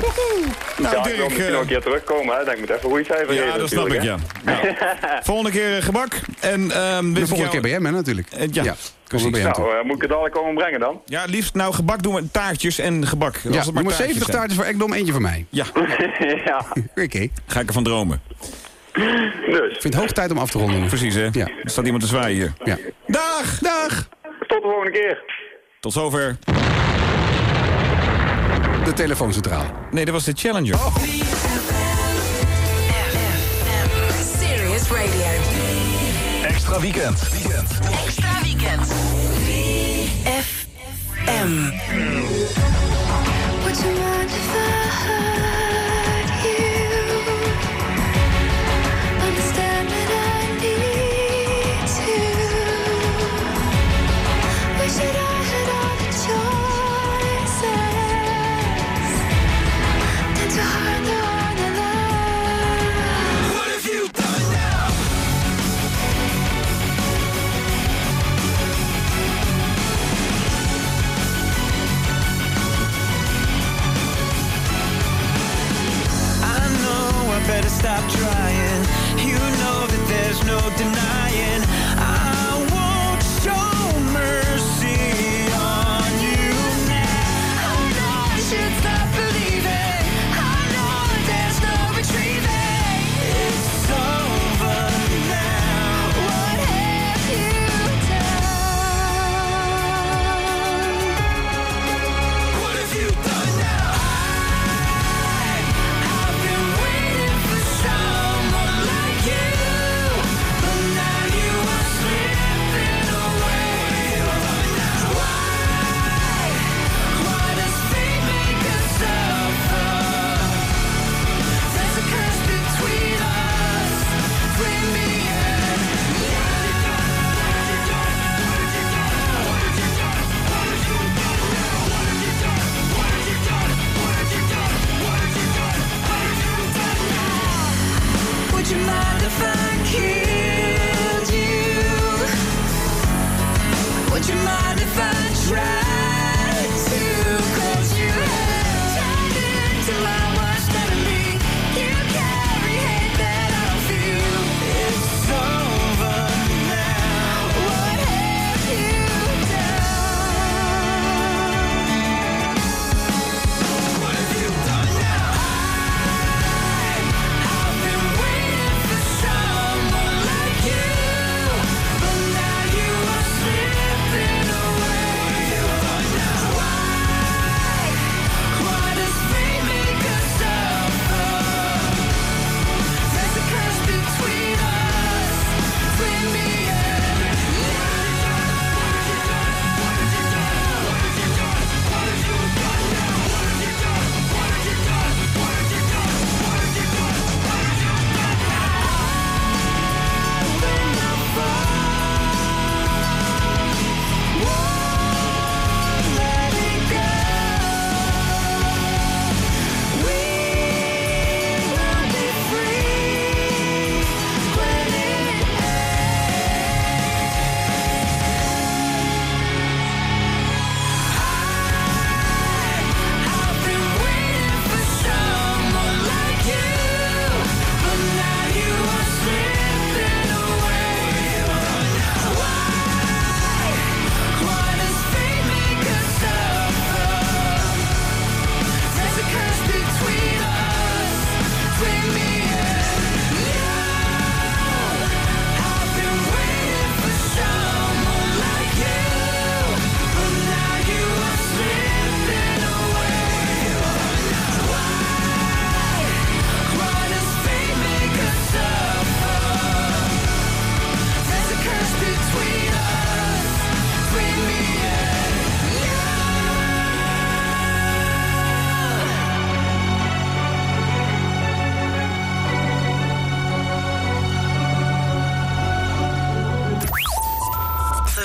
Nou, ja, ik wil misschien eh, nog een keer terugkomen, hè. Dan moet even een goede cijfer geven ja, dat snap ik, ja. Nou, volgende keer eh, gebak. En, ehm de volgende keer bij hem, hè, natuurlijk. ja. Nou, moet ik het dadelijk komen brengen dan? Ja, liefst nou gebak doen we taartjes en gebak. Als Ja, maar moet taartjes 70 zijn. taartjes voor Ekdom, eentje voor mij. Ja, ja, Oké. ga ik ervan dromen. Dus. Ik vind het hoog tijd om af te ronden. Precies, hè? Ja. Er staat iemand te zwaaien hier. Ja. Dag! Dag! Tot de volgende keer. Tot zover. De telefooncentrale. Nee, dat was de Challenger. Serious Radio. Extra weekend. Extra weekend. FM.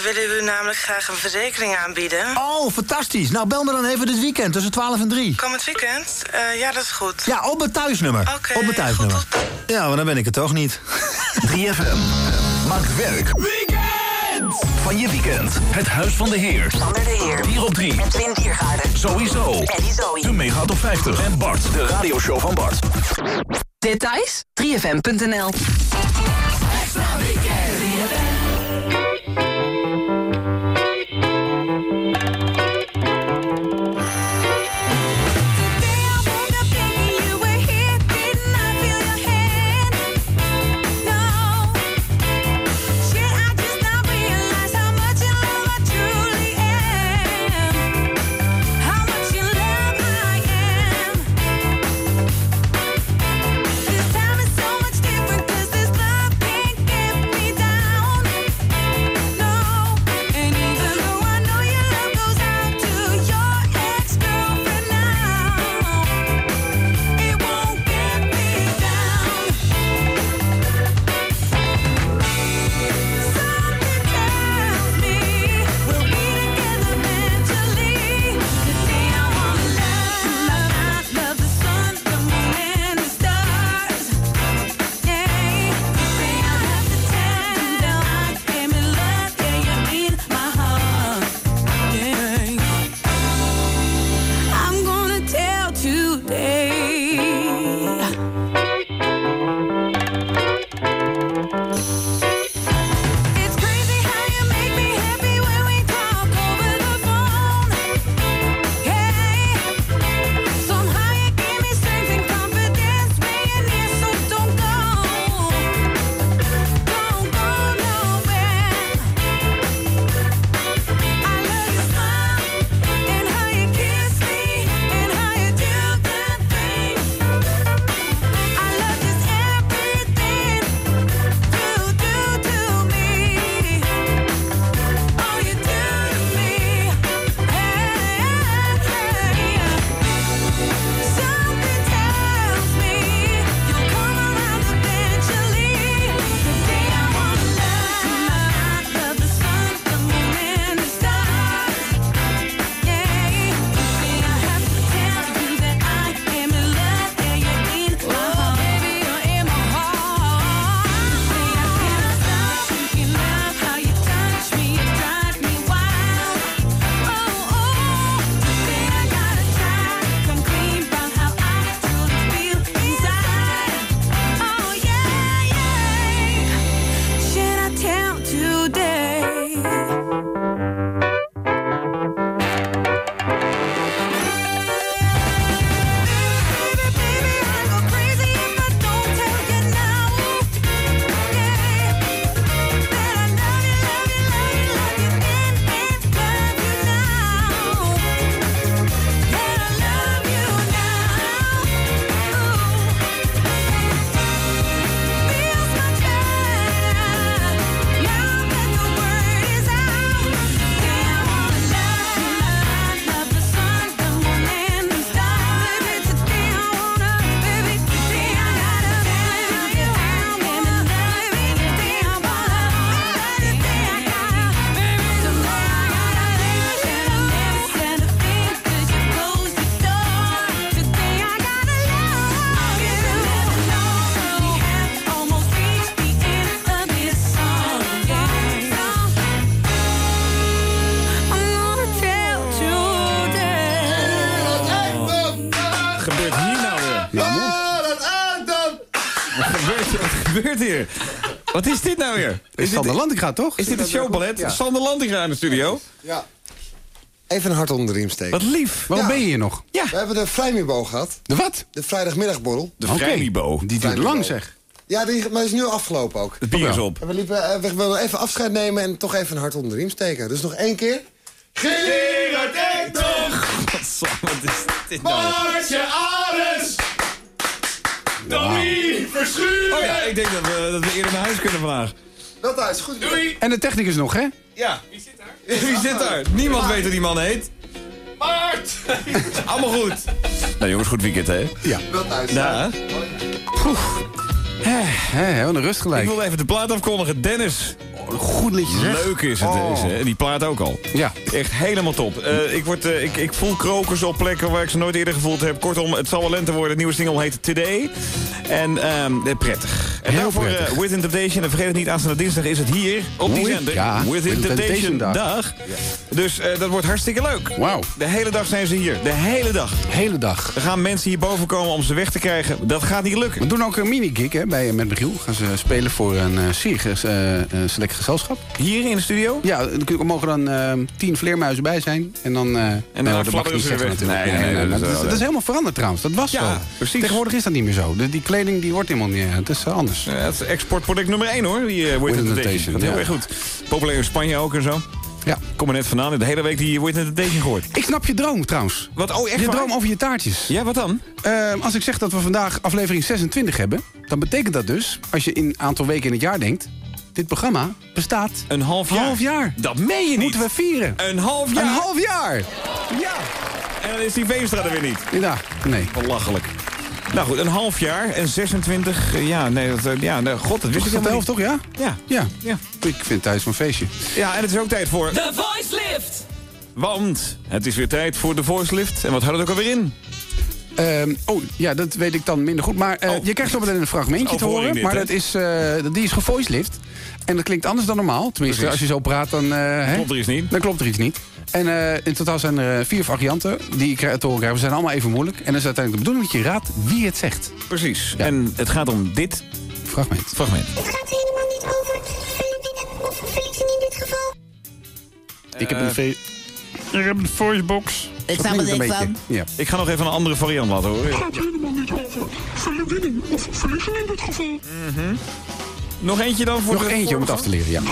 Willen u namelijk graag een verzekering aanbieden. Oh, fantastisch. Nou, bel me dan even dit weekend tussen 12 en 3. Kom het weekend? Eh, ja, dat is goed. Ja, op het thuisnummer. Oké, op het thuisnummer. Ja, maar dan ben ik het toch niet. 3FM maakt werk van je weekend. Het Huis van de Heer. Sander de Heer. 4 op 3. Edwin Diergaarden. Sowieso. Eddie Zoe. De Mega Top 50. En Bart, de radioshow van Bart. Details? 3fm.nl Wat is dit nou weer? Is Sander Lantinga, toch? Is dit het showballet? Ja. Sander Lantinga in de studio? Ja. Even een hart onder de riem steken. Wat lief. Waarom ben je hier nog? Ja. We hebben de vrijmibo gehad. De wat? De vrijdagmiddagborrel. De vrijmibo. Die duurt lang, zeg. Ja, die, maar die is nu afgelopen ook. Het bier is op. En we, liepen, eh, we wilden even afscheid nemen en toch even een hart onder de riem steken. Dus nog één keer. Gerard Ekdom! Wat is dit nou? Maartje Arends! Domie Verschuren! Oh ja, ik denk dat we, dat we eerder naar huis kunnen vandaag. Dat thuis, goed. Doei! En de technicus nog, hè? Ja. Wie zit daar? Wie zit daar? Niemand weet hoe die man heet. Maart! Allemaal goed. Nou jongens, goed weekend hè? Ja. Wel thuis. Ja. Hé, wat een rust Ik gelijk. wil even de plaat afkondigen. Dennis goed liedje zeg. Leuk is het, Oh. hè? die plaat ook al. Ja. Echt helemaal top. Eh, ik, word, eh, ik, ik voel krokers op plekken waar ik ze nooit eerder gevoeld heb. Kortom, het zal wel lente worden. Het nieuwe single heet Today. En ehm, eh, prettig. En daarvoor prettig. Within Temptation. En vergeet het niet, aanstaande dinsdag is het hier op die zender. ja, Within Temptation dag. dag. Dus dat wordt hartstikke leuk. Wauw. De hele dag zijn ze hier. De hele dag. Hele dag. Er gaan mensen hierboven komen om ze weg te krijgen. Dat gaat niet lukken. We doen ook een mini-gig met Michiel. Gaan ze spelen voor een uh, select gezelschap. Hier in de studio? Ja, er mogen dan eh, tien vleermuizen bij zijn. En dan... eh dan nou, dat mag niet ze zeggen natuurlijk. Nee, nee, dat is dat, dat is helemaal veranderd trouwens. Dat was Ja, zo. precies. Tegenwoordig is dat niet meer zo. De, die kleding die wordt helemaal niet... eh, Het is eh, anders. Ja, het is exportproduct nummer 1 hoor, die uh, Temptation. Temptation, Gaat heel ja. erg goed. Populair in Spanje ook en zo. Ja. Kom er net vandaan, de hele week die Within Temptation gehoord. Ik snap je droom trouwens. Wat? Oh, echt Je waar? droom over je taartjes. Ja, wat dan? Eh, als ik zeg dat we vandaag aflevering 26 hebben... dan betekent dat dus, als je in een aantal weken in het jaar denkt... dit programma bestaat Een half jaar. half jaar. Dat meen je niet. Moeten we vieren. Een half jaar. Een half jaar. Ja. En dan is die Veenstra er weer niet. Ja, nee. Belachelijk. Nou goed, een half jaar en 26, eh, ja, nee, dat, eh, ja, nee, god, dat wist Is ik helemaal helft toch, ja? Ja. Ja. Ja. Ik vind het thuis een feestje. ja, en het is ook tijd voor... The Voice Lift. Want het is weer tijd voor de voice lift. En wat houdt het ook alweer in? Ehm, oh, ja, dat weet ik dan minder goed. Maar eh, Oh. je krijgt zo meteen een fragmentje te horen. dit, maar dat is, eh, die is gevoicelift. En dat klinkt anders dan normaal. Tenminste, Precies. als je zo praat, dan... eh, hè? Klopt er iets niet? Dan klopt er iets niet. En eh, in totaal zijn er vier varianten die ik te horen krijg. Ze zijn allemaal even moeilijk. En dan is uiteindelijk de bedoeling dat je raadt wie het zegt. Precies. En het gaat om dit Fragment. fragment. Het gaat helemaal niet over Filipine of in dit geval. ik heb een... Ik heb een voicebox. Ik snap er het niks beetje. Ja. Ik ga nog even een andere variant laten horen. Het gaat helemaal niet over verwinnen of verliezen in dit geval. Nog eentje dan voor Nog de eentje om het af te leren, ja.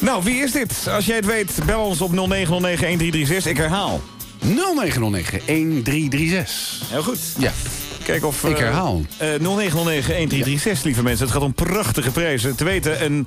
Nou, wie is dit? Als jij het weet, bel ons op 0909-1336. Ik herhaal. 0909 1336. Heel goed. Ja. Kijk of... Ik eh, herhaal. eh 0909-1336, lieve mensen. Het gaat om prachtige prijzen. Te weten, een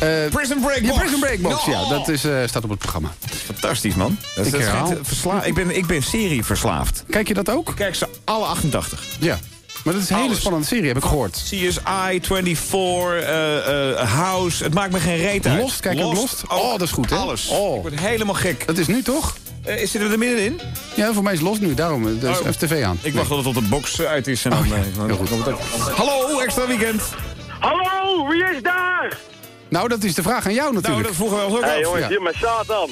Eh, Prison Break Ja, box. Prison Break Box, No. ja. Dat is, eh, staat op het programma. Fantastisch, man. Dat, Ik dat schijnt, ik, ben, ik ben serieverslaafd. Kijk je dat ook? Kijk ze alle 88. Ja. Maar dat is een hele Alles. spannende serie, heb ik gehoord. CSI, 24, eh, eh, House. Het maakt me geen reet uit. Lost, kijk Lost? ook. Oh, dat is goed, hè? Alles. Oh. Ik word helemaal gek. Dat is nu toch? Eh, zitten we er middenin? Ja, voor mij is Lost nu. Daarom, dus Oh. even tv aan. Ik wacht tot het tot de box uit is. En dan, Oh, ja. eh, dan ook. Hallo, extra weekend. Hallo, wie is daar? Nou, dat is de vraag aan jou Nou, natuurlijk. dat vroegen we ons ook Hé af. jongens, Ja. hier met Satan.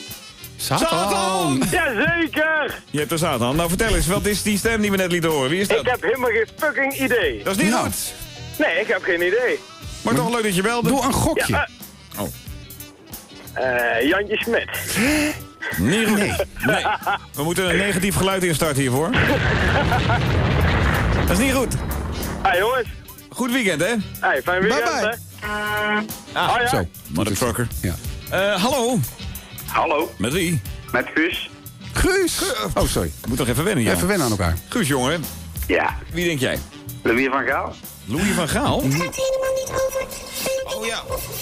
Satan! Jazeker! Je hebt er Satan. Nou, vertel eens, wat is die stem die we net lieten horen? Wie is dat? Ik heb helemaal geen fucking idee. Dat is niet Nou. goed. Nee, ik heb geen idee. Maar toch leuk dat je belde. Doe een gokje. Ja, Oh. eh Jantje Smit. Niet goed. Nee. We moeten een negatief geluid instarten hiervoor. Dat is niet goed. Hé jongens. Goed weekend, hè? Hé, fijn weekend Bye-bye. hè. Ah, ja? Zo. Motherfucker. Ja. Eh, hallo. Hallo, Met wie? met Guus. Guus! Oh, sorry. Moet nog even wennen, ja. Even wennen aan elkaar. Guus, jongen. Ja, Wie denk jij? Louis van Gaal. Louis van Gaal? Het gaat helemaal niet over Oh ja.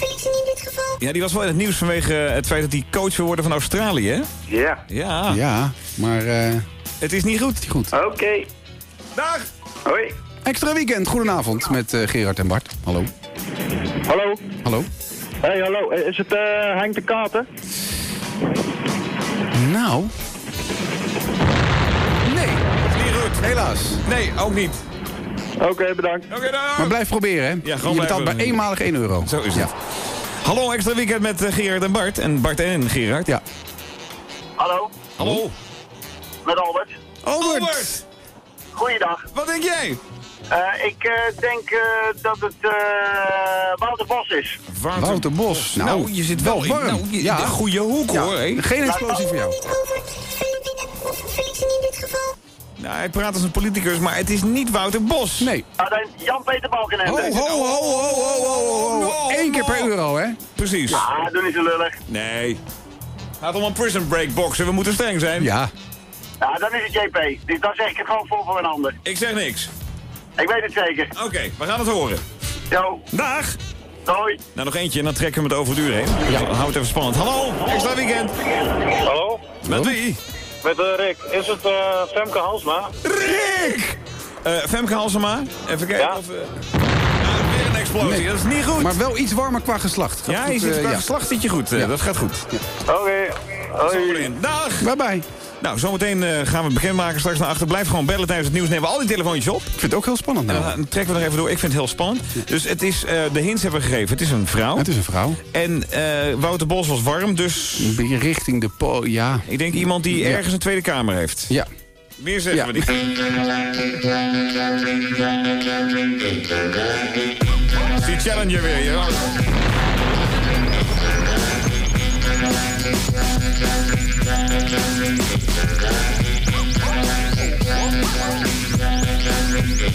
in dit geval. Ja, die was wel in het nieuws vanwege het feit dat hij coach wil worden van Australië, hè? Ja, Ja. Ja, maar eh, Het is niet goed. goed. oké. Dag! Hoi. Extra weekend, goedenavond met eh, Gerard en Bart. Hallo. Hallo. Hallo. Hé, hallo. Is het eh Henk de Kater? Nou. Nee, Niet goed. helaas. Nee, ook niet. Oké, bedankt. Oké, dag! Maar blijf proberen, hè? Ja, gewoon Je betaalt bij eenmalig 1 euro. Zo is Ja. het. Hallo, extra weekend met eh, Gerard en Bart. En Bart en Gerard. Ja. Hallo, Hallo. met Albert. Albert! Goeiedag. Wat denk jij? Eh, ik eh, denk eh, dat het eh Wouter Bos is. Wouter Bos. Nou, Nou, je zit wel in warm. nou, je- Ja. de goede hoek, Ja, hoor. Geen explosie voor jou. Nou, hij praat als een politicus, maar het is niet Wouter Bos. Nee. Nou, dan Jan-Peter Balkenende. Ho, ho, ho, ho, ho, ho, ho, ho. Eén keer per euro, hè? Precies. Ah, doe niet zo lullig. Nee. Gaat om een prison break boxen. We moeten streng zijn. Ja. Ja, dan is het JP. Dus dan zeg ik het gewoon voor voor een ander. Ik zeg niks. Ik weet het zeker. Oké, we gaan het horen. Jo. Dag. Hoi. Nou, nog eentje en dan trekken we het over het uur heen. Hou het even spannend. Hallo, extra weekend. Hallo. Met wie? Met eh, Rick. Is het eh, Femke Halsma? Rick! Eh, Femke Halsema, even kijken ja. of... weer een explosie, nee. dat is niet goed. Maar wel iets warmer qua geslacht. Ja, goed, qua geslacht zit je goed. Dat gaat goed. Oké. Okay. Dag. Bye bye. Nou, zometeen uh, gaan we het bekendmaken straks naar achter. Blijf gewoon bellen tijdens het nieuws. Nemen we al die telefoontjes op. Ik vind het ook heel spannend. Nou. Dan trekken we nog even door. Ik vind het heel spannend. Dus het is, eh, de hints hebben we gegeven. Het is een vrouw. Het is een vrouw. En eh, Wouter Bos was warm, dus... Richting de ja. Ik denk iemand die ergens een Tweede Kamer heeft. Ja. Meer zeggen we niet. Die challenger weer,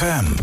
ZFM.